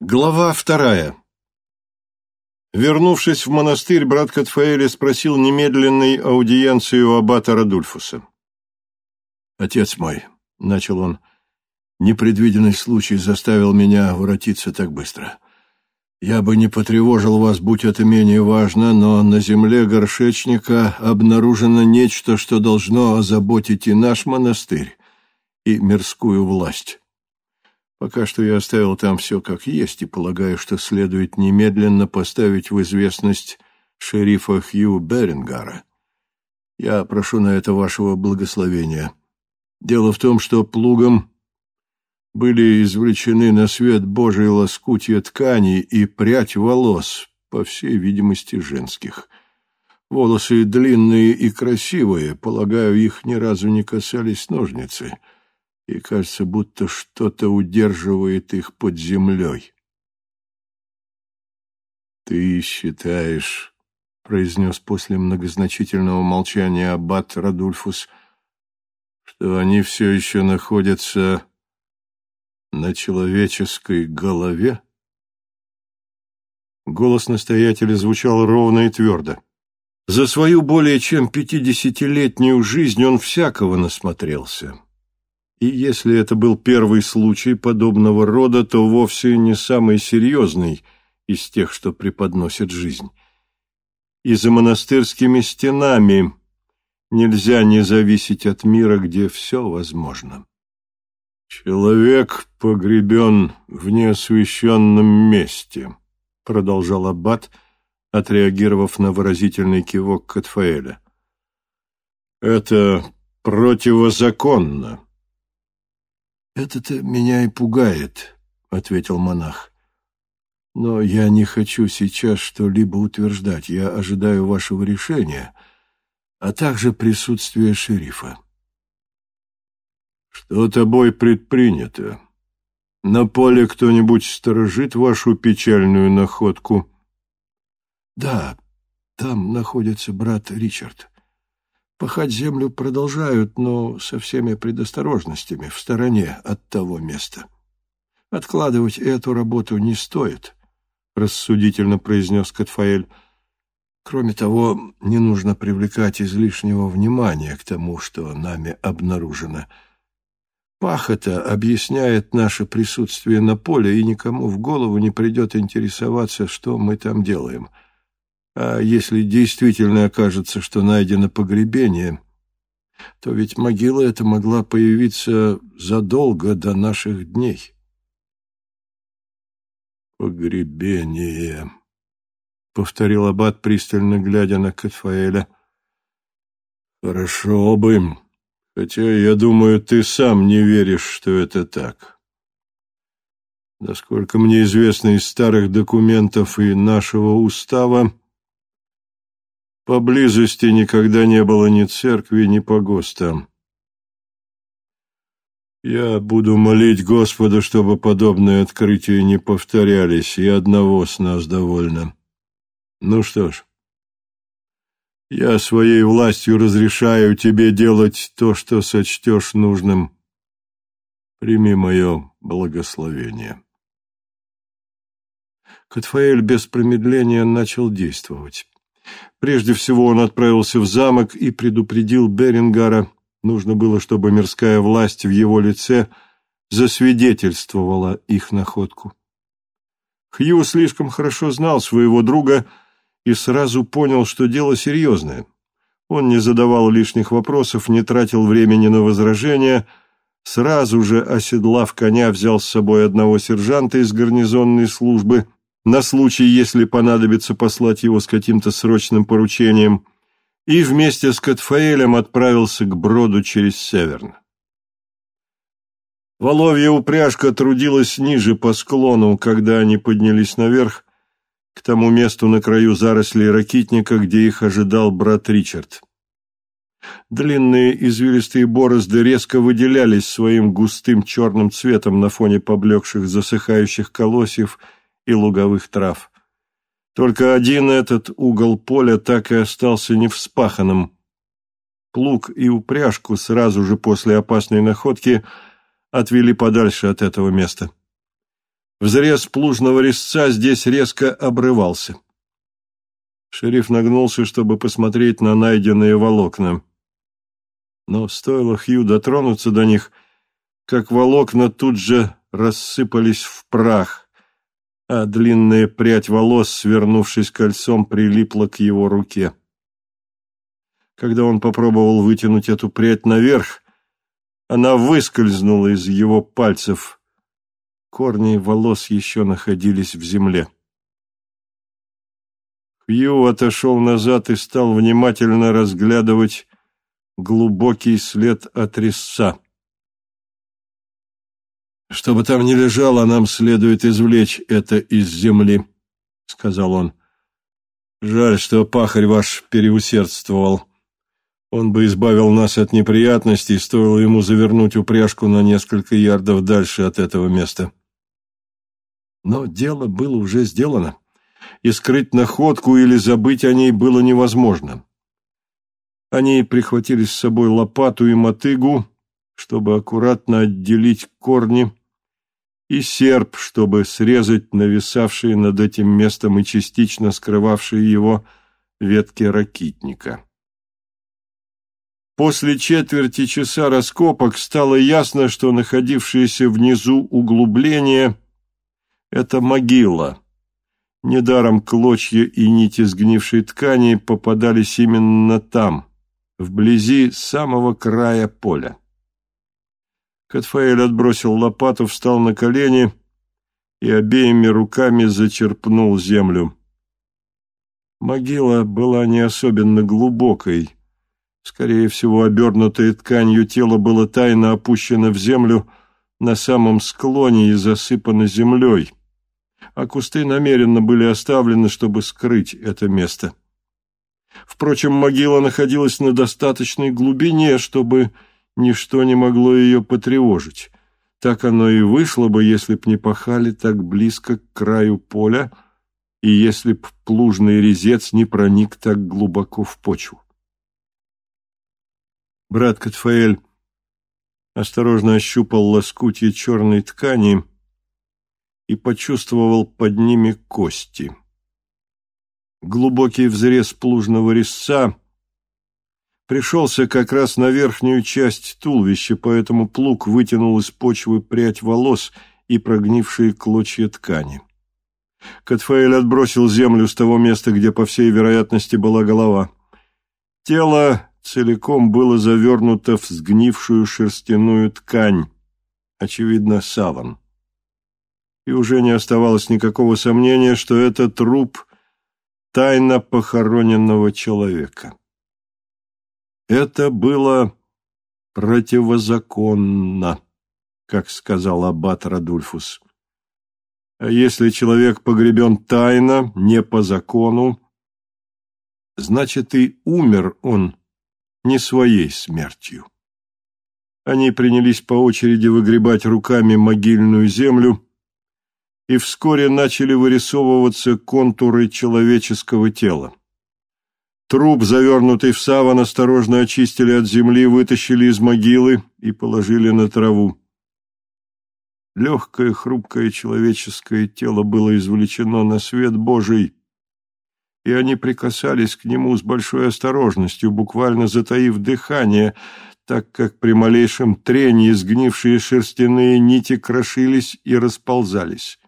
Глава вторая. Вернувшись в монастырь, брат Катфаэля спросил немедленной аудиенции у аббата Радульфуса. «Отец мой», — начал он, — «непредвиденный случай заставил меня воротиться так быстро. Я бы не потревожил вас, будь это менее важно, но на земле горшечника обнаружено нечто, что должно озаботить и наш монастырь, и мирскую власть». Пока что я оставил там все как есть и полагаю, что следует немедленно поставить в известность шерифа Хью Берингара. Я прошу на это вашего благословения. Дело в том, что плугом были извлечены на свет Божий лоскутья ткани и прядь волос, по всей видимости, женских. Волосы длинные и красивые, полагаю, их ни разу не касались ножницы — и кажется, будто что-то удерживает их под землей. «Ты считаешь, — произнес после многозначительного молчания аббат Радульфус, — что они все еще находятся на человеческой голове?» Голос настоятеля звучал ровно и твердо. За свою более чем пятидесятилетнюю жизнь он всякого насмотрелся и если это был первый случай подобного рода, то вовсе не самый серьезный из тех, что преподносит жизнь. И за монастырскими стенами нельзя не зависеть от мира, где все возможно. «Человек погребен в неосвященном месте», — продолжал Аббат, отреагировав на выразительный кивок Катфаэля. «Это противозаконно». «Это-то меня и пугает», — ответил монах. «Но я не хочу сейчас что-либо утверждать. Я ожидаю вашего решения, а также присутствия шерифа». «Что тобой предпринято? На поле кто-нибудь сторожит вашу печальную находку?» «Да, там находится брат Ричард». Пахать землю продолжают, но со всеми предосторожностями, в стороне от того места. Откладывать эту работу не стоит, — рассудительно произнес Катфаэль. Кроме того, не нужно привлекать излишнего внимания к тому, что нами обнаружено. Пахота объясняет наше присутствие на поле, и никому в голову не придет интересоваться, что мы там делаем — а если действительно окажется, что найдено погребение, то ведь могила эта могла появиться задолго до наших дней. «Погребение», — повторил Аббат, пристально глядя на Катфаэля. «Хорошо бы, хотя, я думаю, ты сам не веришь, что это так». Насколько мне известно из старых документов и нашего устава, Поблизости никогда не было ни церкви, ни погоста. Я буду молить Господа, чтобы подобные открытия не повторялись, и одного с нас довольно. Ну что ж, я своей властью разрешаю тебе делать то, что сочтешь нужным. Прими мое благословение. Катфаэль без промедления начал действовать. Прежде всего он отправился в замок и предупредил Берингара. Нужно было, чтобы мирская власть в его лице засвидетельствовала их находку. Хью слишком хорошо знал своего друга и сразу понял, что дело серьезное. Он не задавал лишних вопросов, не тратил времени на возражения, сразу же, оседлав коня, взял с собой одного сержанта из гарнизонной службы – на случай, если понадобится послать его с каким-то срочным поручением, и вместе с Катфаэлем отправился к броду через Северн. Воловья упряжка трудилась ниже по склону, когда они поднялись наверх, к тому месту на краю зарослей ракитника, где их ожидал брат Ричард. Длинные извилистые борозды резко выделялись своим густым черным цветом на фоне поблекших засыхающих колосьев – и луговых трав. Только один этот угол поля так и остался невспаханным. Плуг и упряжку сразу же после опасной находки отвели подальше от этого места. Взрез плужного резца здесь резко обрывался. Шериф нагнулся, чтобы посмотреть на найденные волокна. Но стоило Хью дотронуться до них, как волокна тут же рассыпались в прах, а длинная прядь волос, свернувшись кольцом, прилипла к его руке. Когда он попробовал вытянуть эту прядь наверх, она выскользнула из его пальцев. Корни волос еще находились в земле. Хью отошел назад и стал внимательно разглядывать глубокий след от резца. «Что бы там ни лежало, нам следует извлечь это из земли», — сказал он. «Жаль, что пахарь ваш переусердствовал. Он бы избавил нас от неприятностей, стоило ему завернуть упряжку на несколько ярдов дальше от этого места». Но дело было уже сделано, и скрыть находку или забыть о ней было невозможно. Они прихватили с собой лопату и мотыгу, чтобы аккуратно отделить корни, и серп, чтобы срезать нависавшие над этим местом и частично скрывавшие его ветки ракитника. После четверти часа раскопок стало ясно, что находившееся внизу углубление — это могила. Недаром клочья и нити сгнившей ткани попадались именно там, вблизи самого края поля. Катфаэль отбросил лопату, встал на колени и обеими руками зачерпнул землю. Могила была не особенно глубокой. Скорее всего, обернутое тканью тело было тайно опущено в землю на самом склоне и засыпано землей, а кусты намеренно были оставлены, чтобы скрыть это место. Впрочем, могила находилась на достаточной глубине, чтобы ничто не могло ее потревожить. Так оно и вышло бы, если б не пахали так близко к краю поля и если б плужный резец не проник так глубоко в почву. Брат Катфаэль осторожно ощупал лоскутье черной ткани и почувствовал под ними кости. Глубокий взрез плужного резца пришелся как раз на верхнюю часть туловища, поэтому плуг вытянул из почвы прядь волос и прогнившие клочья ткани. Катфаэль отбросил землю с того места, где, по всей вероятности, была голова. Тело целиком было завернуто в сгнившую шерстяную ткань, очевидно, саван. И уже не оставалось никакого сомнения, что это труп тайно похороненного человека. Это было противозаконно, как сказал аббат Радульфус. А если человек погребен тайно, не по закону, значит и умер он не своей смертью. Они принялись по очереди выгребать руками могильную землю, и вскоре начали вырисовываться контуры человеческого тела. Труп, завернутый в саван, осторожно очистили от земли, вытащили из могилы и положили на траву. Легкое, хрупкое человеческое тело было извлечено на свет Божий, и они прикасались к нему с большой осторожностью, буквально затаив дыхание, так как при малейшем трении сгнившие шерстяные нити крошились и расползались.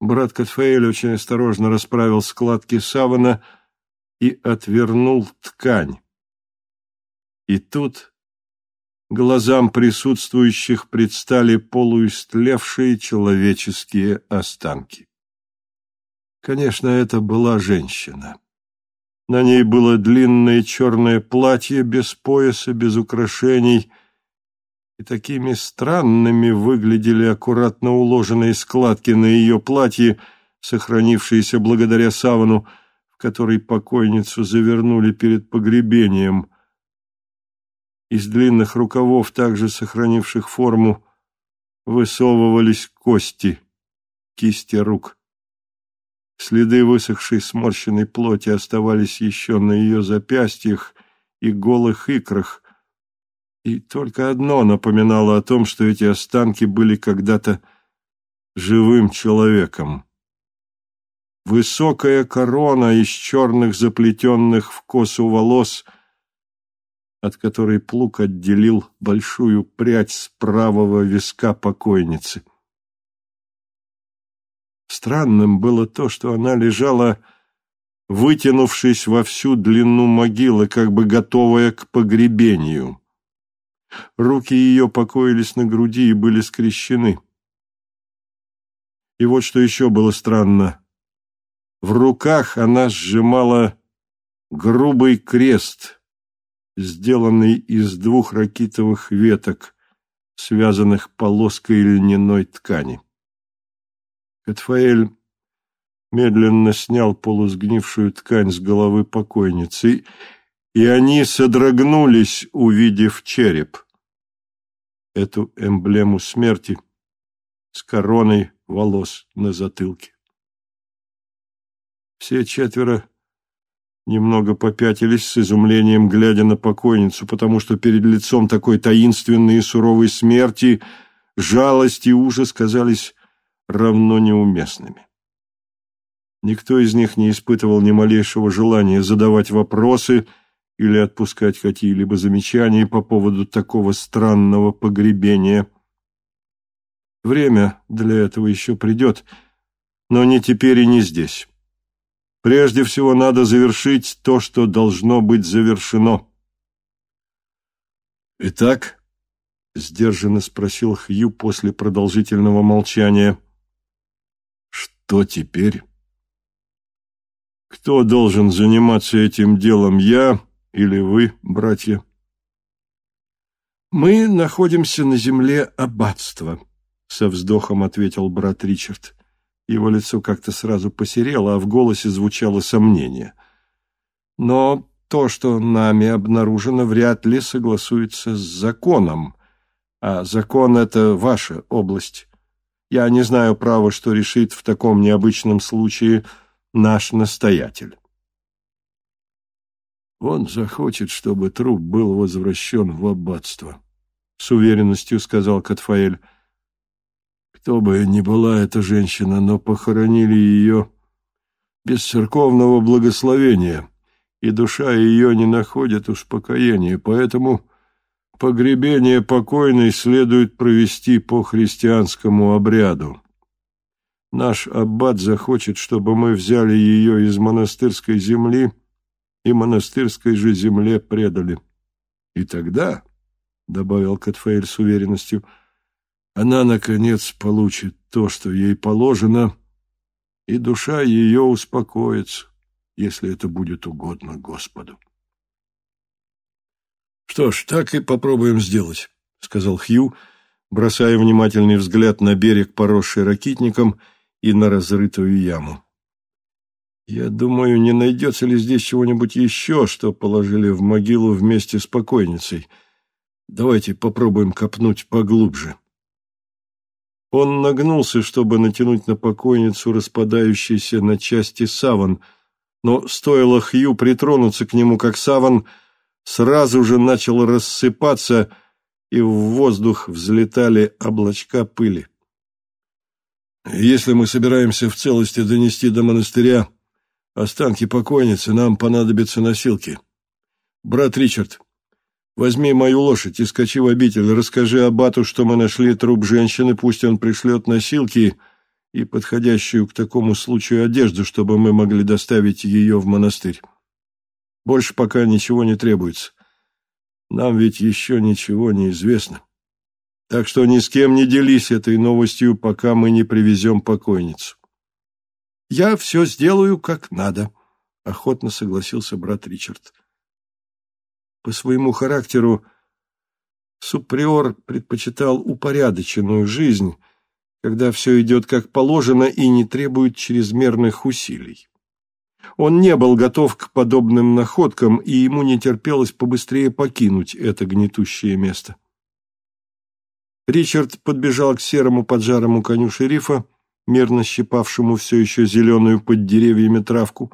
Брат Катфаэль очень осторожно расправил складки савана, и отвернул ткань. И тут глазам присутствующих предстали полуистлевшие человеческие останки. Конечно, это была женщина. На ней было длинное черное платье без пояса, без украшений, и такими странными выглядели аккуратно уложенные складки на ее платье, сохранившиеся благодаря савану, которой покойницу завернули перед погребением. Из длинных рукавов, также сохранивших форму, высовывались кости, кисти рук. Следы высохшей сморщенной плоти оставались еще на ее запястьях и голых икрах, и только одно напоминало о том, что эти останки были когда-то живым человеком. Высокая корона из черных заплетенных в косу волос, от которой плуг отделил большую прядь с правого виска покойницы. Странным было то, что она лежала, вытянувшись во всю длину могилы, как бы готовая к погребению. Руки ее покоились на груди и были скрещены. И вот что еще было странно. В руках она сжимала грубый крест, сделанный из двух ракитовых веток, связанных полоской льняной ткани. Катфаэль медленно снял полусгнившую ткань с головы покойницы и они содрогнулись, увидев череп. Эту эмблему смерти с короной волос на затылке. Все четверо немного попятились с изумлением, глядя на покойницу, потому что перед лицом такой таинственной и суровой смерти жалость и ужас казались равно неуместными. Никто из них не испытывал ни малейшего желания задавать вопросы – или отпускать какие-либо замечания по поводу такого странного погребения. Время для этого еще придет, но не теперь и не здесь. Прежде всего надо завершить то, что должно быть завершено. «Итак», — сдержанно спросил Хью после продолжительного молчания, — «что теперь?» «Кто должен заниматься этим делом, я или вы, братья? Мы находимся на земле аббатства, со вздохом ответил брат Ричард. Его лицо как-то сразу посерело, а в голосе звучало сомнение. Но то, что нами обнаружено, вряд ли согласуется с законом. А закон — это ваша область. Я не знаю права, что решит в таком необычном случае наш настоятель. Он захочет, чтобы труп был возвращен в аббатство, — с уверенностью сказал Катфаэль. Кто бы ни была эта женщина, но похоронили ее без церковного благословения, и душа ее не находит успокоения, поэтому погребение покойной следует провести по христианскому обряду. Наш аббат захочет, чтобы мы взяли ее из монастырской земли — и монастырской же земле предали. И тогда, — добавил Катфаэль с уверенностью, — она, наконец, получит то, что ей положено, и душа ее успокоится, если это будет угодно Господу. — Что ж, так и попробуем сделать, — сказал Хью, бросая внимательный взгляд на берег, поросший ракитником, и на разрытую яму. Я думаю, не найдется ли здесь чего-нибудь еще, что положили в могилу вместе с покойницей. Давайте попробуем копнуть поглубже. Он нагнулся, чтобы натянуть на покойницу распадающийся на части саван, но стоило Хью притронуться к нему, как саван сразу же начал рассыпаться, и в воздух взлетали облачка пыли. «Если мы собираемся в целости донести до монастыря Останки покойницы, нам понадобятся носилки. Брат Ричард, возьми мою лошадь и скачи в обитель. Расскажи аббату, что мы нашли труп женщины, пусть он пришлет носилки и подходящую к такому случаю одежду, чтобы мы могли доставить ее в монастырь. Больше пока ничего не требуется. Нам ведь еще ничего не известно. Так что ни с кем не делись этой новостью, пока мы не привезем покойницу. Я все сделаю как надо, — охотно согласился брат Ричард. По своему характеру суприор предпочитал упорядоченную жизнь, когда все идет как положено и не требует чрезмерных усилий. Он не был готов к подобным находкам, и ему не терпелось побыстрее покинуть это гнетущее место. Ричард подбежал к серому поджарому коню шерифа, мерно щипавшему все еще зеленую под деревьями травку,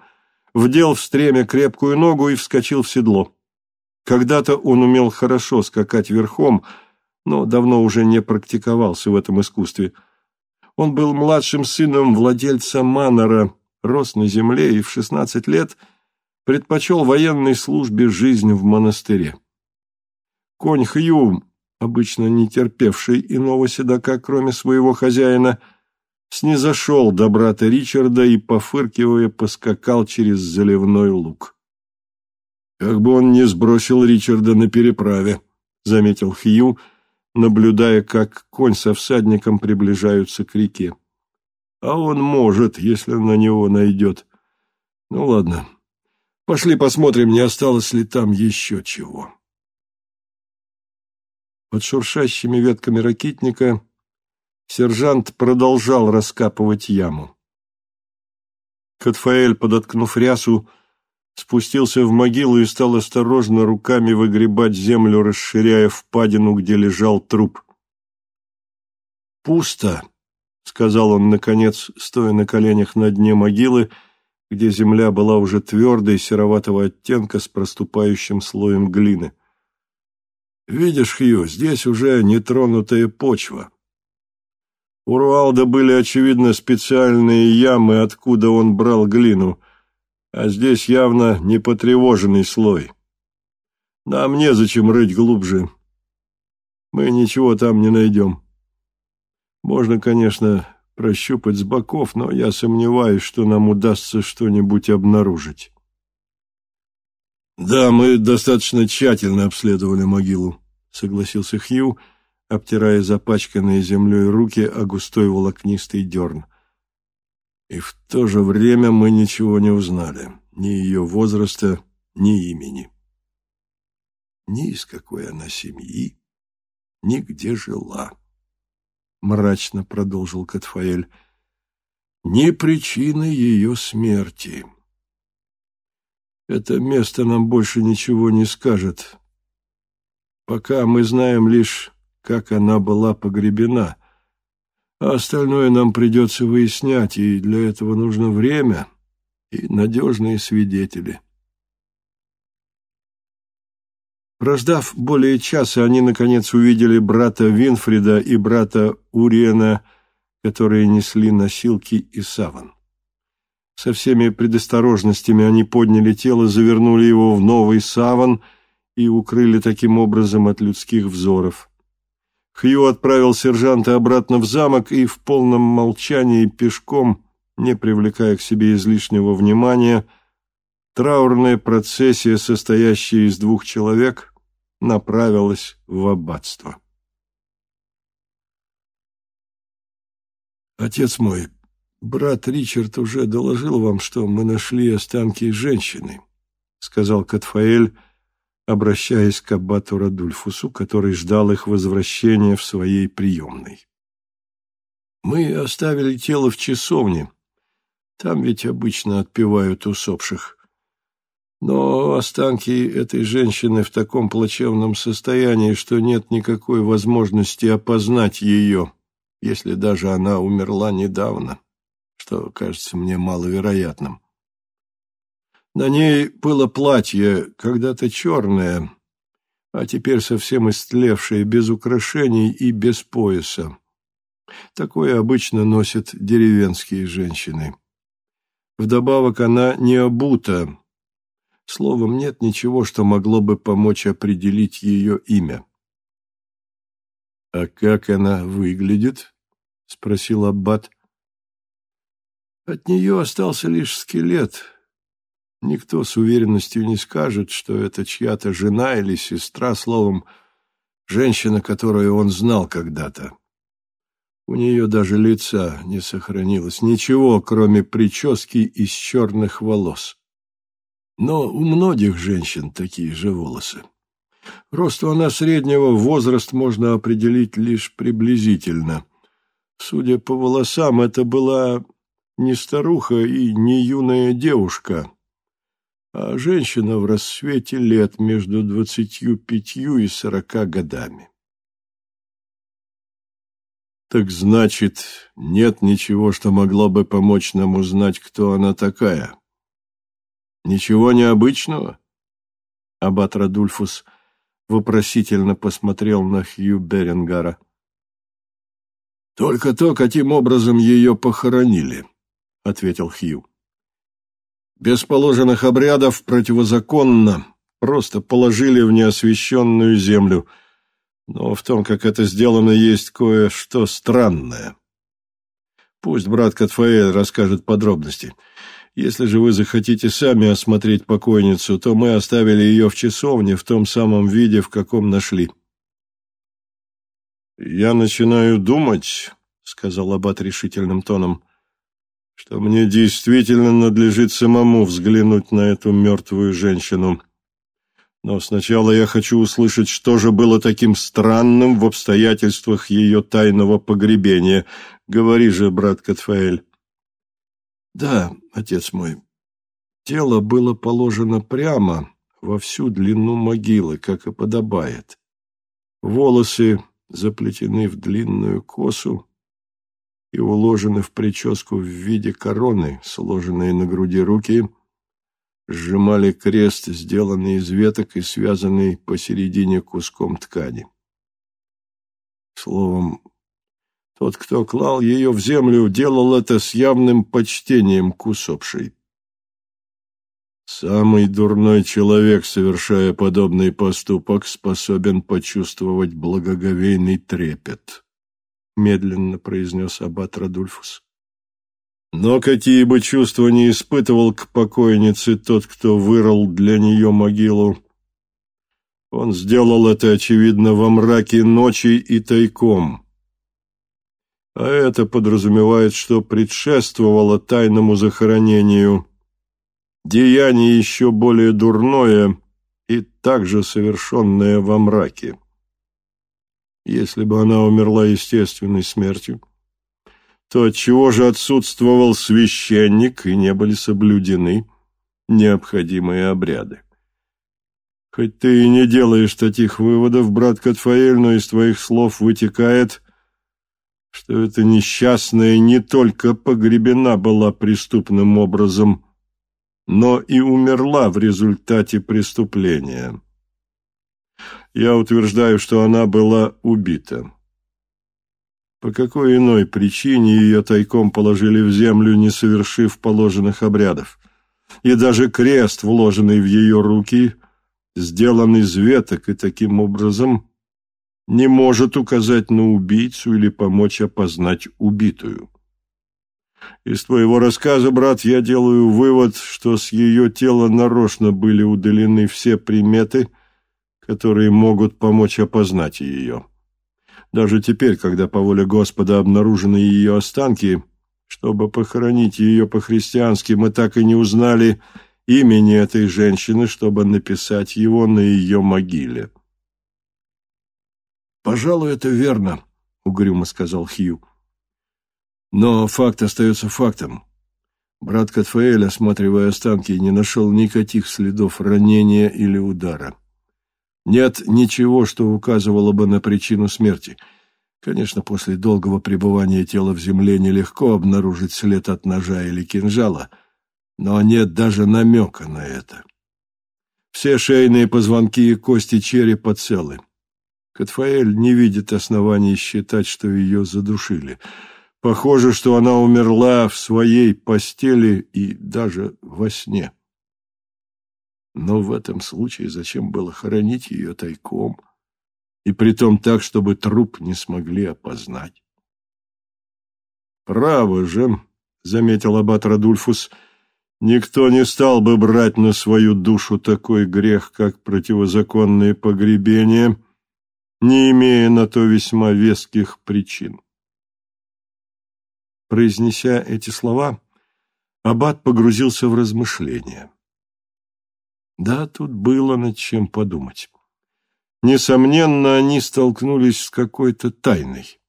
вдел в стремя крепкую ногу и вскочил в седло. Когда-то он умел хорошо скакать верхом, но давно уже не практиковался в этом искусстве. Он был младшим сыном владельца Манора, рос на земле и в 16 лет предпочел военной службе жизнь в монастыре. Конь Хью, обычно не терпевший иного седока, кроме своего хозяина, снизошел до брата Ричарда и, пофыркивая, поскакал через заливной луг. «Как бы он не сбросил Ричарда на переправе», — заметил Хью, наблюдая, как конь со всадником приближаются к реке. «А он может, если на него найдет. Ну ладно, пошли посмотрим, не осталось ли там еще чего». Под шуршащими ветками ракитника сержант продолжал раскапывать яму. Катфаэль, подоткнув рясу, спустился в могилу и стал осторожно руками выгребать землю, расширяя впадину, где лежал труп. «Пусто», — сказал он, наконец, стоя на коленях на дне могилы, где земля была уже твердой, сероватого оттенка с проступающим слоем глины. «Видишь, Хью, здесь уже нетронутая почва». У Руалда были, очевидно, специальные ямы, откуда он брал глину — а здесь явно не потревоженный слой. Нам незачем рыть глубже. Мы ничего там не найдем. Можно, конечно, прощупать с боков, но я сомневаюсь, что нам удастся что-нибудь обнаружить. «Да, мы достаточно тщательно обследовали могилу», — согласился Хью, обтирая запачканные землей руки о густой волокнистый дерн. И в то же время мы ничего не узнали, ни ее возраста, ни имени. Ни из какой она семьи, ни где жила. Мрачно продолжил Катфаэль. Ни причины ее смерти. Это место нам больше ничего не скажет. Пока мы знаем лишь, как она была погребена — а остальное нам придется выяснять, и для этого нужно время и надежные свидетели. Прождав более часа, они, наконец, увидели брата Винфрида и брата Уриена, которые несли носилки и саван. Со всеми предосторожностями они подняли тело, завернули его в новый саван и укрыли таким образом от людских взоров. Хью отправил сержанта обратно в замок и в полном молчании пешком, не привлекая к себе излишнего внимания, траурная процессия, состоящая из двух человек, направилась в аббатство. «Отец мой, брат Ричард уже доложил вам, что мы нашли останки женщины», — сказал Катфаэль, — обращаясь к аббату Радульфусу, который ждал их возвращения в своей приемной. «Мы оставили тело в часовне. Там ведь обычно отпевают усопших. Но останки этой женщины в таком плачевном состоянии, что нет никакой возможности опознать ее, если даже она умерла недавно, что кажется мне маловероятным. На ней было платье, когда-то черное, а теперь совсем истлевшее, без украшений и без пояса. Такое обычно носят деревенские женщины. Вдобавок она не обута. Словом, нет ничего, что могло бы помочь определить ее имя. — А как она выглядит? — спросил Аббат. — От нее остался лишь скелет, Никто с уверенностью не скажет, что это чья-то жена или сестра, словом, женщина, которую он знал когда-то. У нее даже лица не сохранилось, ничего, кроме прически из черных волос. Но у многих женщин такие же волосы. Росту она среднего, возраст можно определить лишь приблизительно. Судя по волосам, это была не старуха и не юная девушка, а женщина в рассвете лет между двадцатью пятью и сорока годами. Так значит, нет ничего, что могло бы помочь нам узнать, кто она такая? Ничего необычного? Аббат Радульфус вопросительно посмотрел на Хью Берингара. «Только то, каким образом ее похоронили», — ответил Хью. «Без положенных обрядов противозаконно, просто положили в неосвященную землю, но в том, как это сделано, есть кое-что странное. Пусть брат Катфаэль расскажет подробности». Если же вы захотите сами осмотреть покойницу, то мы оставили ее в часовне в том самом виде, в каком нашли. «Я начинаю думать», — сказал Аббат решительным тоном, — «что мне действительно надлежит самому взглянуть на эту мертвую женщину. Но сначала я хочу услышать, что же было таким странным в обстоятельствах ее тайного погребения. Говори же, брат Катфаэль». Да, отец мой, тело было положено прямо во всю длину могилы, как и подобает. Волосы заплетены в длинную косу и уложены в прическу в виде короны, сложенные на груди руки, сжимали крест, сделанный из веток и связанный посередине куском ткани. Словом, тот, кто клал ее в землю, делал это с явным почтением к усопшей. Самый дурной человек, совершая подобный поступок, способен почувствовать благоговейный трепет, — медленно произнес аббат Радульфус. Но какие бы чувства не испытывал к покойнице тот, кто вырыл для нее могилу, он сделал это, очевидно, во мраке ночи и тайком — а это подразумевает, что предшествовало тайному захоронению деяние еще более дурное и также совершенное во мраке. Если бы она умерла естественной смертью, то отчего же отсутствовал священник и не были соблюдены необходимые обряды? Хоть ты и не делаешь таких выводов, брат Катфаэль, но из твоих слов вытекает, что эта несчастная не только погребена была преступным образом, но и умерла в результате преступления. Я утверждаю, что она была убита. По какой иной причине ее тайком положили в землю, не совершив положенных обрядов? И даже крест, вложенный в ее руки, сделан из веток и таким образом не может указать на убийцу или помочь опознать убитую. Из твоего рассказа, брат, я делаю вывод, что с ее тела нарочно были удалены все приметы, которые могут помочь опознать ее. Даже теперь, когда по воле Господа обнаружены ее останки, чтобы похоронить ее по-христиански, мы так и не узнали имени этой женщины, чтобы написать его на ее могиле. «Пожалуй, это верно», — угрюмо сказал Хью. «Но факт остается фактом. Брат Катфаэль, осматривая останки, не нашел никаких следов ранения или удара. Нет ничего, что указывало бы на причину смерти. Конечно, после долгого пребывания тела в земле нелегко обнаружить след от ножа или кинжала, но нет даже намека на это. Все шейные позвонки и кости черепа целы. Катфаэль не видит оснований считать, что ее задушили. Похоже, что она умерла в своей постели и даже во сне. Но в этом случае зачем было хоронить ее тайком, и притом так, чтобы труп не смогли опознать? «Право же», — заметил аббат Радульфус, — «никто не стал бы брать на свою душу такой грех, как противозаконное погребение» не имея на то весьма веских причин. Произнеся эти слова, Аббат погрузился в размышления. Да, тут было над чем подумать. Несомненно, они столкнулись с какой-то тайной.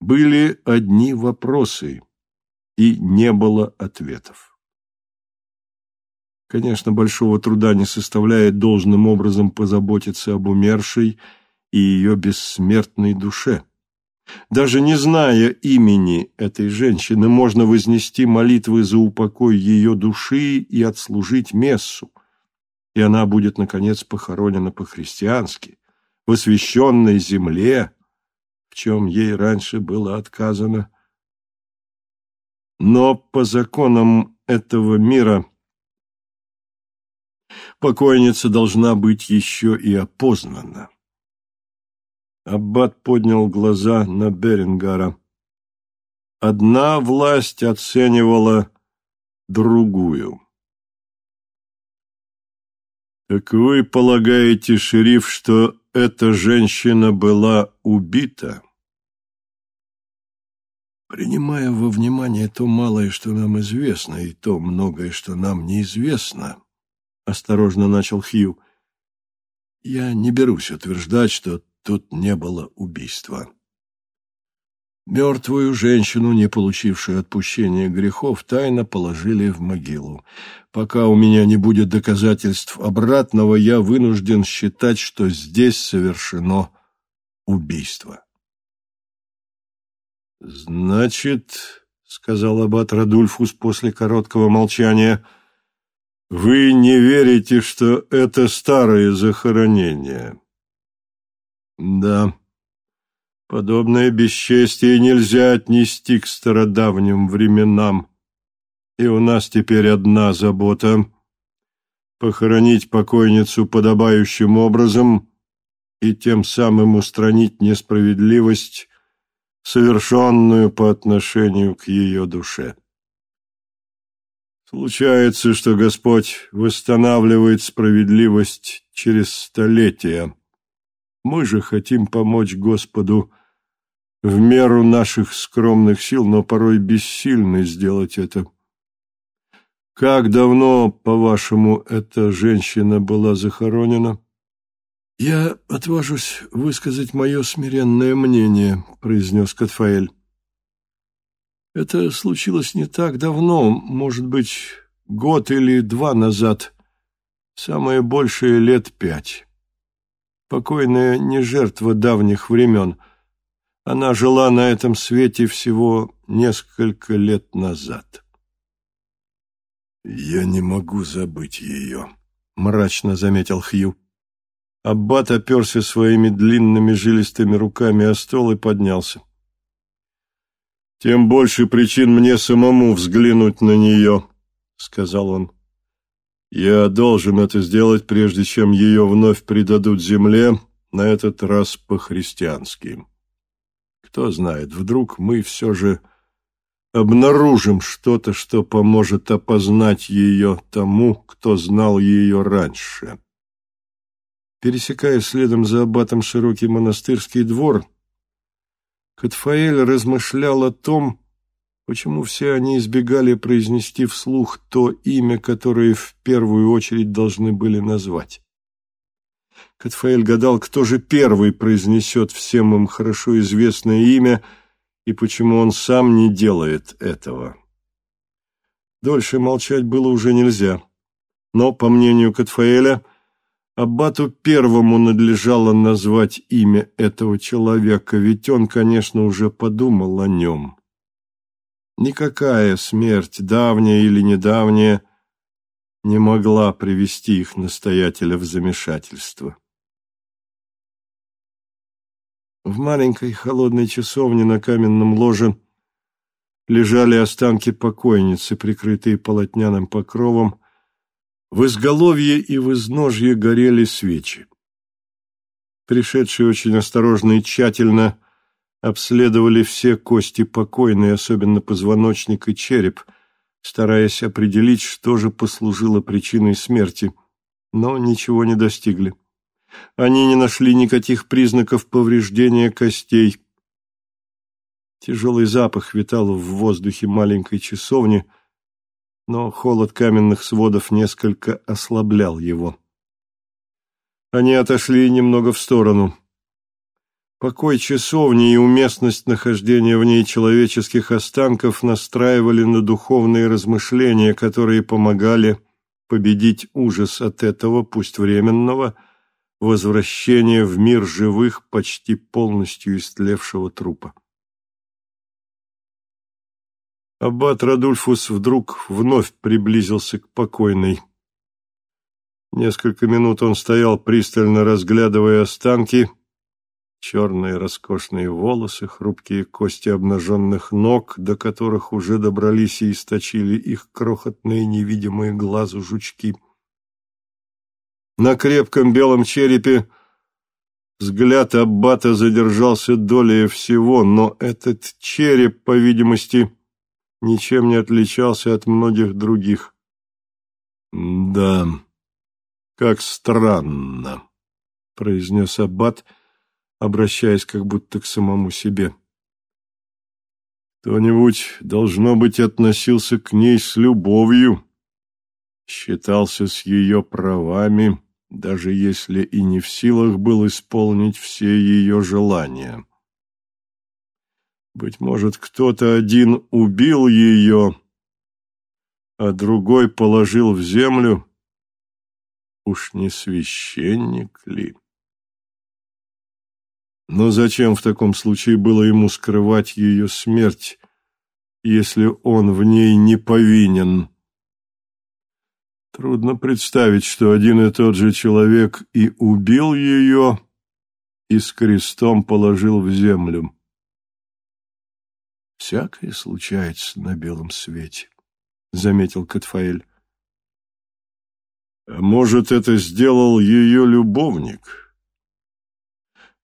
Были одни вопросы, и не было ответов. Конечно, большого труда не составляет должным образом позаботиться об умершей и ее бессмертной душе. Даже не зная имени этой женщины, можно вознести молитвы за упокой ее души и отслужить мессу, и она будет, наконец, похоронена по-христиански, в освященной земле, в чем ей раньше было отказано. Но по законам этого мира покойница должна быть еще и опознана. Аббат поднял глаза на Берингара. Одна власть оценивала другую. «Так вы полагаете, шериф, что эта женщина была убита?» «Принимая во внимание то малое, что нам известно, и то многое, что нам неизвестно», — осторожно начал Хью, — «я не берусь утверждать, что тут не было убийства». Мертвую женщину, не получившую отпущения грехов, тайно положили в могилу. Пока у меня не будет доказательств обратного, я вынужден считать, что здесь совершено убийство. «Значит, — сказал аббат Радульфус после короткого молчания, — вы не верите, что это старое захоронение?» «Да». Подобное бесчестие нельзя отнести к стародавним временам. И у нас теперь одна забота — похоронить покойницу подобающим образом и тем самым устранить несправедливость, совершенную по отношению к ее душе. Случается, что Господь восстанавливает справедливость через столетия. Мы же хотим помочь Господу в меру наших скромных сил, но порой бессильны сделать это. Как давно, по-вашему, эта женщина была захоронена? Я отважусь высказать мое смиренное мнение, произнес Катфаэль. Это случилось не так давно, может быть, год или два назад, самое большее лет пять. Покойная не жертва давних времен. Она жила на этом свете всего несколько лет назад. «Я не могу забыть ее», — мрачно заметил Хью. Аббат оперся своими длинными жилистыми руками о стол и поднялся. «Тем больше причин мне самому взглянуть на нее», — сказал он. Я должен это сделать, прежде чем ее вновь предадут земле, на этот раз по-христиански. Кто знает, вдруг мы все же обнаружим что-то, что поможет опознать ее тому, кто знал ее раньше. Пересекая следом за аббатом широкий монастырский двор, Катфаэль размышлял о том, Почему все они избегали произнести вслух то имя, которое в первую очередь должны были назвать? Катфаэль гадал, кто же первый произнесет всем им хорошо известное имя и почему он сам не делает этого. Дольше молчать было уже нельзя, но, по мнению Катфаэля, Аббату первому надлежало назвать имя этого человека, ведь он, конечно, уже подумал о нем. Никакая смерть, давняя или недавняя, не могла привести их настоятеля в замешательство. В маленькой холодной часовне на каменном ложе лежали останки покойницы, прикрытые полотняным покровом. В изголовье и в изножье горели свечи. Пришедшие очень осторожно и тщательно обследовали все кости покойной, особенно позвоночник и череп, стараясь определить, что же послужило причиной смерти, но ничего не достигли. Они не нашли никаких признаков повреждения костей. Тяжелый запах витал в воздухе маленькой часовни, но холод каменных сводов несколько ослаблял его. Они отошли немного в сторону. Покой часовни и уместность нахождения в ней человеческих останков настраивали на духовные размышления, которые помогали победить ужас от этого, пусть временного, возвращения в мир живых почти полностью истлевшего трупа. Аббат Радульфус вдруг вновь приблизился к покойной. Несколько минут он стоял, пристально разглядывая останки, черные роскошные волосы, хрупкие кости обнаженных ног, до которых уже добрались и источили их крохотные невидимые глазу жучки. На крепком белом черепе взгляд Аббата задержался долей всего, но этот череп, по видимости, ничем не отличался от многих других. «Да, как странно», — произнес Аббат, обращаясь как будто к самому себе. «Кто-нибудь, должно быть, относился к ней с любовью, считался с ее правами» даже если и не в силах был исполнить все ее желания. Быть может, кто-то один убил ее, а другой положил в землю. Уж не священник ли? Но зачем в таком случае было ему скрывать ее смерть, если он в ней не повинен? Трудно представить, что один и тот же человек и убил ее, и с крестом положил в землю. «Всякое случается на белом свете», — заметил Катфаэль. «А может, это сделал ее любовник?»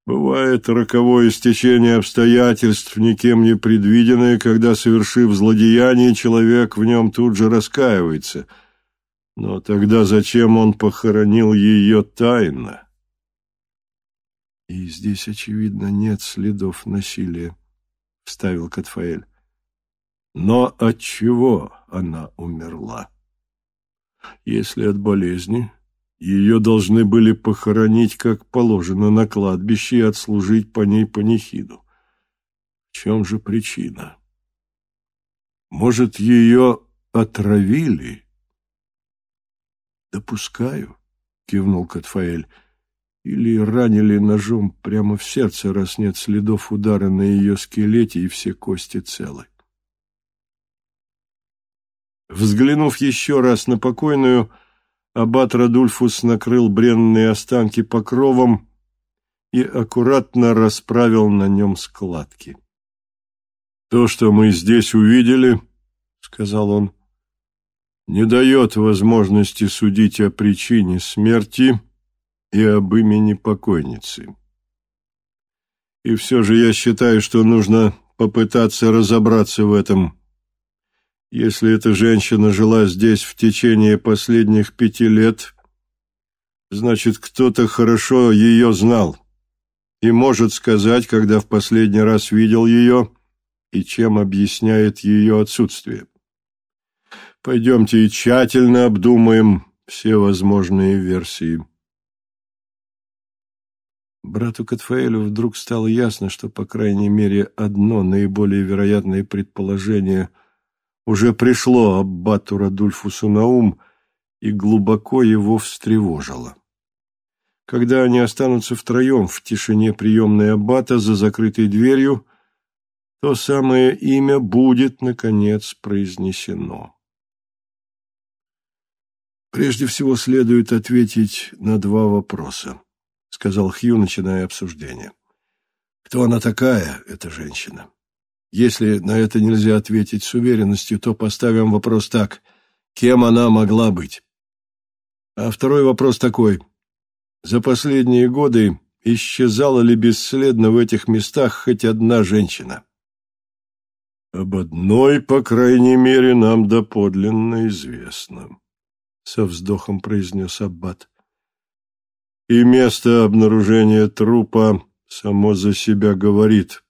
Бывает роковое стечение обстоятельств, никем не предвиденное, когда, совершив злодеяние, человек в нем тут же раскаивается — но тогда зачем он похоронил ее тайно? И здесь, очевидно, нет следов насилия, — вставил Катфаэль. Но от чего она умерла? Если от болезни, ее должны были похоронить, как положено, на кладбище и отслужить по ней панихиду. В чем же причина? Может, ее отравили? «Допускаю», — кивнул Катфаэль. «Или ранили ножом прямо в сердце, раз нет следов удара на ее скелете и все кости целы». Взглянув еще раз на покойную, аббат Радульфус накрыл бренные останки покровом и аккуратно расправил на нем складки. «То, что мы здесь увидели, — сказал он, — не дает возможности судить о причине смерти и об имени покойницы. И все же я считаю, что нужно попытаться разобраться в этом. Если эта женщина жила здесь в течение последних пяти лет, значит, кто-то хорошо ее знал и может сказать, когда в последний раз видел ее и чем объясняет ее отсутствие. Пойдемте и тщательно обдумаем все возможные версии. Брату Катфаэлю вдруг стало ясно, что, по крайней мере, одно наиболее вероятное предположение уже пришло аббату Радульфусу на ум и глубоко его встревожило. Когда они останутся втроем в тишине приемной аббата за закрытой дверью, то самое имя будет, наконец, произнесено. «Прежде всего следует ответить на два вопроса», — сказал Хью, начиная обсуждение. «Кто она такая, эта женщина? Если на это нельзя ответить с уверенностью, то поставим вопрос так. Кем она могла быть? А второй вопрос такой. За последние годы исчезала ли бесследно в этих местах хоть одна женщина?» «Об одной, по крайней мере, нам доподлинно известно», со вздохом произнес Аббат. И место обнаружения трупа само за себя говорит.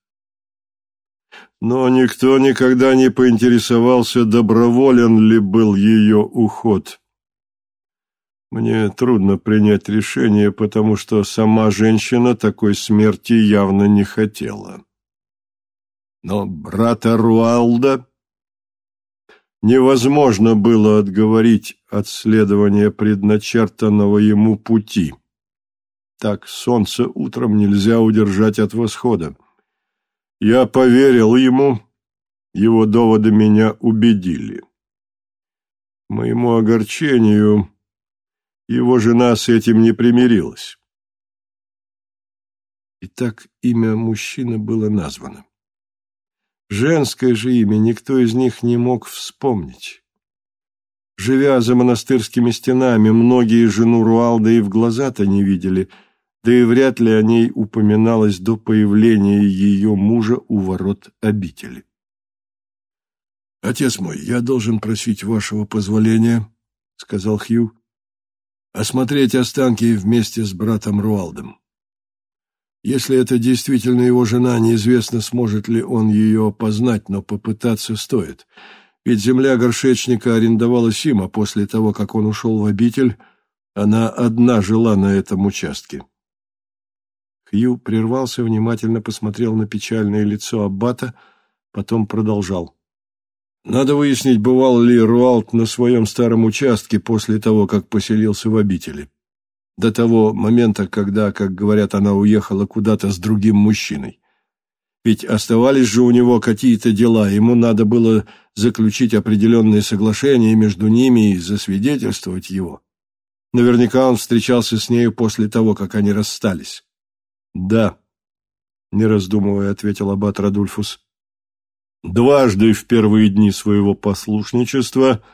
Но никто никогда не поинтересовался, доброволен ли был ее уход. Мне трудно принять решение, потому что сама женщина такой смерти явно не хотела. Но брата Руалда невозможно было отговорить от следования предначертанного ему пути. Так солнце утром нельзя удержать от восхода. Я поверил ему, его доводы меня убедили. моему огорчению – его жена с этим не примирилась. И так имя мужчины было названо. Женское же имя никто из них не мог вспомнить. Живя за монастырскими стенами, многие жену Руалда и в глаза-то не видели, да и вряд ли о ней упоминалось до появления ее мужа у ворот обители. «Отец мой, я должен просить вашего позволения», — сказал Хью, — «осмотреть останки вместе с братом Руалдом. Если это действительно его жена, неизвестно, сможет ли он ее опознать, но попытаться стоит. Ведь земля горшечника арендовалась им, а после того, как он ушел в обитель, она одна жила на этом участке. Хью прервался, внимательно посмотрел на печальное лицо Аббата, потом продолжал. «Надо выяснить, бывал ли Руалт на своем старом участке после того, как поселился в обители до того момента, когда, как говорят, она уехала куда-то с другим мужчиной. Ведь оставались же у него какие-то дела, ему надо было заключить определенные соглашения между ними и засвидетельствовать его. Наверняка он встречался с нею после того, как они расстались. «Да», — не раздумывая, ответил аббат Радульфус. «Дважды в первые дни своего послушничества —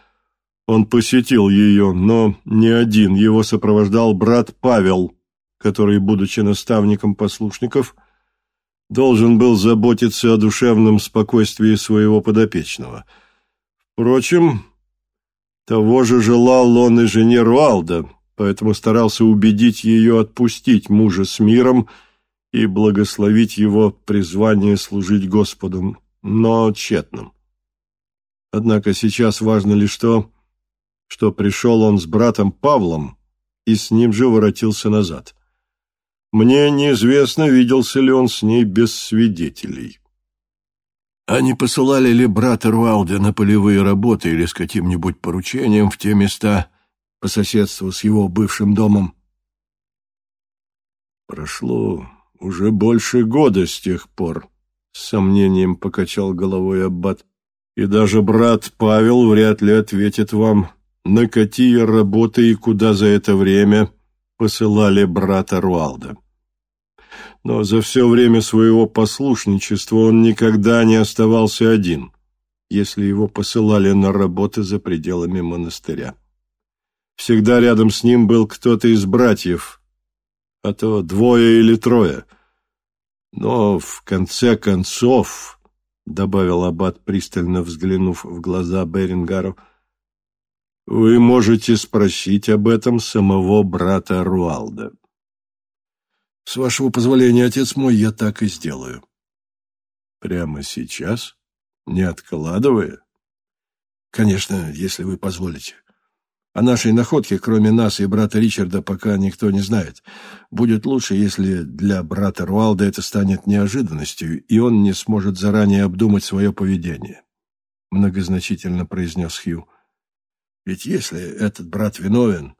он посетил ее, но не один, его сопровождал брат Павел, который, будучи наставником послушников, должен был заботиться о душевном спокойствии своего подопечного. Впрочем, того же желал он и жене Руалда, поэтому старался убедить ее отпустить мужа с миром и благословить его призвание служить Господу, но тщетным. Однако сейчас важно лишь то, что пришел он с братом Павлом и с ним же воротился назад. Мне неизвестно, виделся ли он с ней без свидетелей. А не посылали ли брата Руалда на полевые работы или с каким-нибудь поручением в те места по соседству с его бывшим домом? Прошло уже больше года с тех пор, с сомнением покачал головой Аббат, и даже брат Павел вряд ли ответит вам на какие работы и куда за это время посылали брата Руалда. Но за все время своего послушничества он никогда не оставался один, если его посылали на работы за пределами монастыря. Всегда рядом с ним был кто-то из братьев, а то двое или трое. Но в конце концов, — добавил аббат, пристально взглянув в глаза Берингару, — вы можете спросить об этом самого брата Руалда. С вашего позволения, отец мой, я так и сделаю. Прямо сейчас? Не откладывая? Конечно, если вы позволите. О нашей находке, кроме нас и брата Ричарда, пока никто не знает. Будет лучше, если для брата Руалда это станет неожиданностью, и он не сможет заранее обдумать свое поведение. Многозначительно произнес Хью. Ведь если этот брат виновен,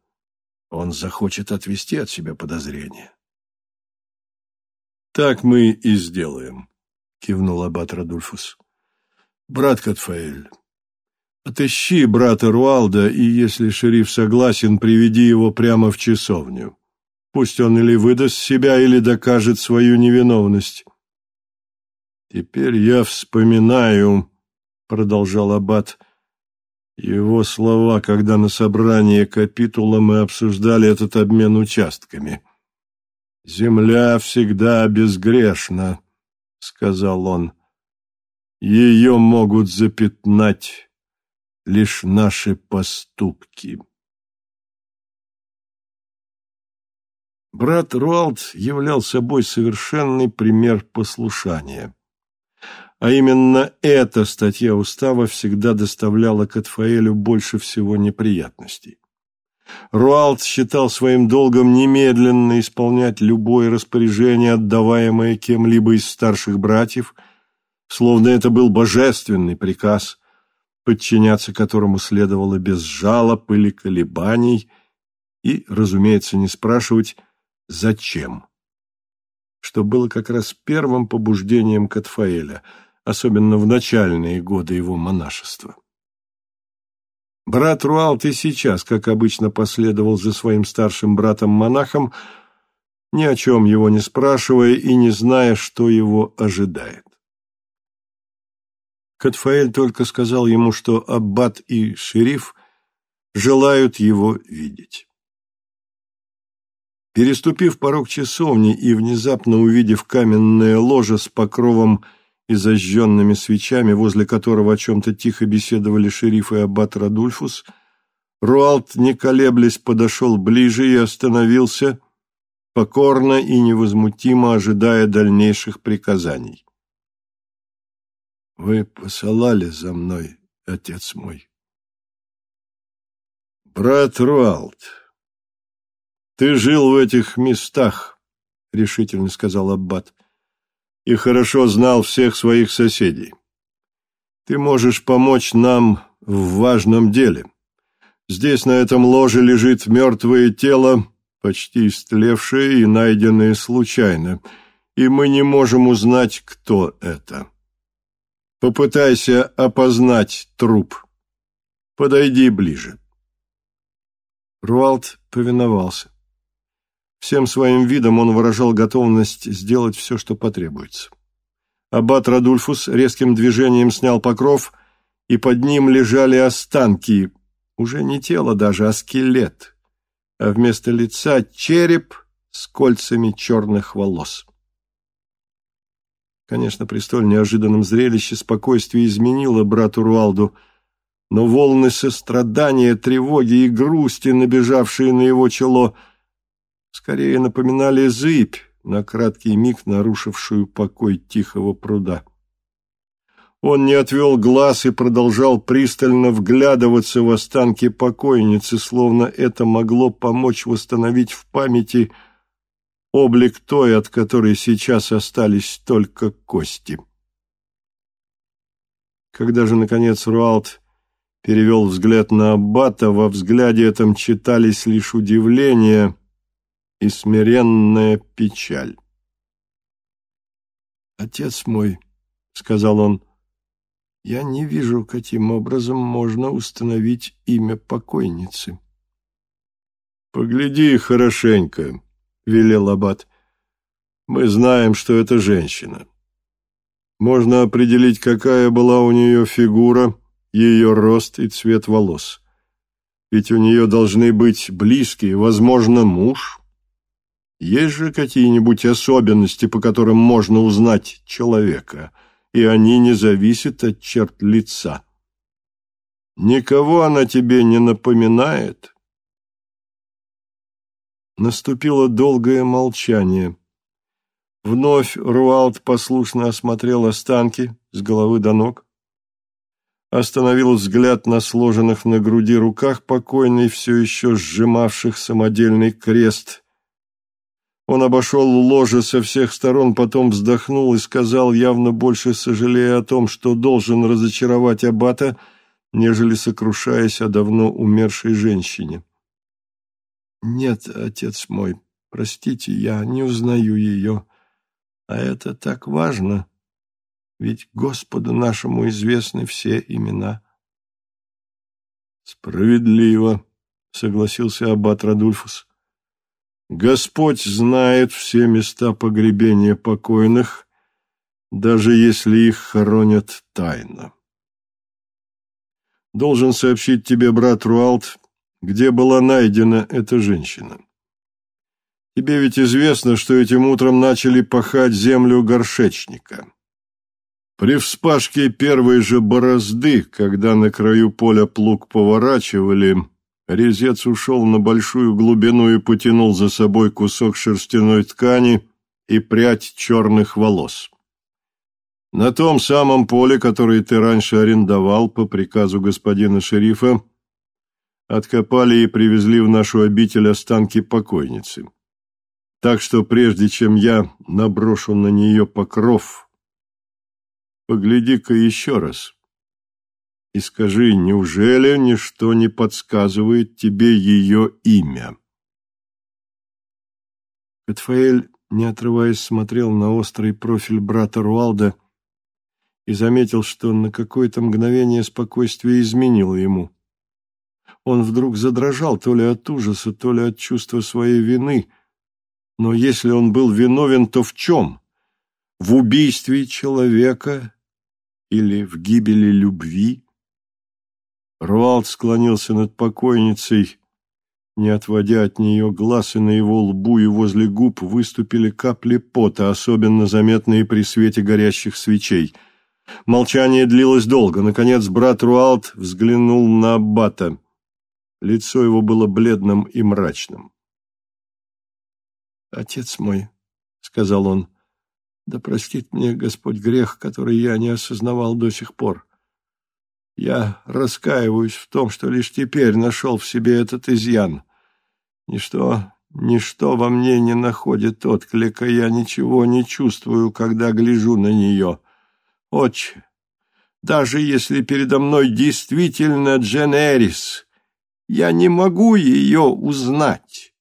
он захочет отвести от себя подозрения. «Так мы и сделаем», — кивнул аббат Радульфус. «Брат Катфаэль, отыщи брата Руалда, и, если шериф согласен, приведи его прямо в часовню. Пусть он или выдаст себя, или докажет свою невиновность». «Теперь я вспоминаю», — продолжал аббат, его слова, когда на собрании капитула мы обсуждали этот обмен участками. «Земля всегда безгрешна», — сказал он. «Ее могут запятнать лишь наши поступки». Брат Руалд являл собой совершенный пример послушания а именно эта статья устава всегда доставляла Катфаэлю больше всего неприятностей. Руалт считал своим долгом немедленно исполнять любое распоряжение, отдаваемое кем-либо из старших братьев, словно это был божественный приказ, подчиняться которому следовало без жалоб или колебаний, и, разумеется, не спрашивать «зачем?», что было как раз первым побуждением Катфаэля – особенно в начальные годы его монашества. Брат Руалт и сейчас, как обычно, последовал за своим старшим братом-монахом, ни о чем его не спрашивая и не зная, что его ожидает. Катфаэль только сказал ему, что аббат и шериф желают его видеть. Переступив порог часовни и внезапно увидев каменное ложе с покровом и зажженными свечами, возле которого о чем-то тихо беседовали шериф и аббат Радульфус, Руалт, не колеблясь, подошел ближе и остановился, покорно и невозмутимо ожидая дальнейших приказаний. «Вы посылали за мной, отец мой?» «Брат Руалт, ты жил в этих местах», — решительно сказал Аббат и хорошо знал всех своих соседей. Ты можешь помочь нам в важном деле. Здесь на этом ложе лежит мертвое тело, почти истлевшее и найденное случайно, и мы не можем узнать, кто это. Попытайся опознать труп. Подойди ближе. Руалт повиновался. Всем своим видом он выражал готовность сделать все, что потребуется. Аббат Радульфус резким движением снял покров, и под ним лежали останки, уже не тело даже, а скелет, а вместо лица череп с кольцами черных волос. Конечно, при столь неожиданном зрелище спокойствие изменило брату Руалду, но волны сострадания, тревоги и грусти, набежавшие на его чело, — скорее напоминали зыбь, на краткий миг нарушившую покой тихого пруда. Он не отвел глаз и продолжал пристально вглядываться в останки покойницы, словно это могло помочь восстановить в памяти облик той, от которой сейчас остались только кости. Когда же, наконец, Руалт перевел взгляд на Аббата, во взгляде этом читались лишь удивление — и смиренная печаль. «Отец мой», — сказал он, — «я не вижу, каким образом можно установить имя покойницы». «Погляди хорошенько», — велел Аббат. «Мы знаем, что это женщина. Можно определить, какая была у нее фигура, ее рост и цвет волос. Ведь у нее должны быть близкие, возможно, муж, есть же какие-нибудь особенности, по которым можно узнать человека, и они не зависят от черт лица. Никого она тебе не напоминает? Наступило долгое молчание. Вновь Руалд послушно осмотрел останки с головы до ног, остановил взгляд на сложенных на груди руках покойной, все еще сжимавших самодельный крест – он обошел ложе со всех сторон, потом вздохнул и сказал, явно больше сожалея о том, что должен разочаровать аббата, нежели сокрушаясь о давно умершей женщине. «Нет, отец мой, простите, я не узнаю ее, а это так важно, ведь Господу нашему известны все имена». «Справедливо», — согласился аббат Радульфус. Господь знает все места погребения покойных, даже если их хоронят тайно. Должен сообщить тебе, брат Руалт, где была найдена эта женщина. Тебе ведь известно, что этим утром начали пахать землю горшечника. При вспашке первой же борозды, когда на краю поля плуг поворачивали, Резец ушел на большую глубину и потянул за собой кусок шерстяной ткани и прядь черных волос. На том самом поле, которое ты раньше арендовал по приказу господина шерифа, откопали и привезли в нашу обитель останки покойницы. Так что прежде чем я наброшу на нее покров, погляди-ка еще раз и скажи, неужели ничто не подсказывает тебе ее имя?» Катфаэль, не отрываясь, смотрел на острый профиль брата Руалда и заметил, что на какое-то мгновение спокойствие изменило ему. Он вдруг задрожал то ли от ужаса, то ли от чувства своей вины, Но если он был виновен, то в чем? В убийстве человека или в гибели любви? Руалд склонился над покойницей, не отводя от нее глаз, и на его лбу и возле губ выступили капли пота, особенно заметные при свете горящих свечей. Молчание длилось долго. Наконец брат Руалд взглянул на Аббата. Лицо его было бледным и мрачным. «Отец мой», — сказал он, — «да простит мне Господь грех, который я не осознавал до сих пор. Я раскаиваюсь в том, что лишь теперь нашел в себе этот изъян. Ничто, ничто во мне не находит отклика, я ничего не чувствую, когда гляжу на нее. Отче, даже если передо мной действительно Джен Эрис, я не могу ее узнать.